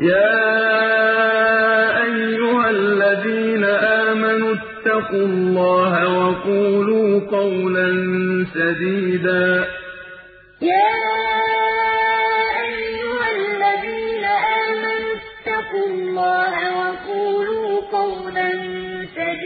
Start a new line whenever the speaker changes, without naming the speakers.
يَا أَيُّهَا الَّذِينَ آمَنُوا اتَّقُوا اللَّهَ وَقُولُوا قَوْلًا سَدِيدًا يَا أَيُّهَا الَّذِينَ آمَنُوا اتَّقُوا اللَّهَ وَقُولُوا قَوْلًا سَدِيدًا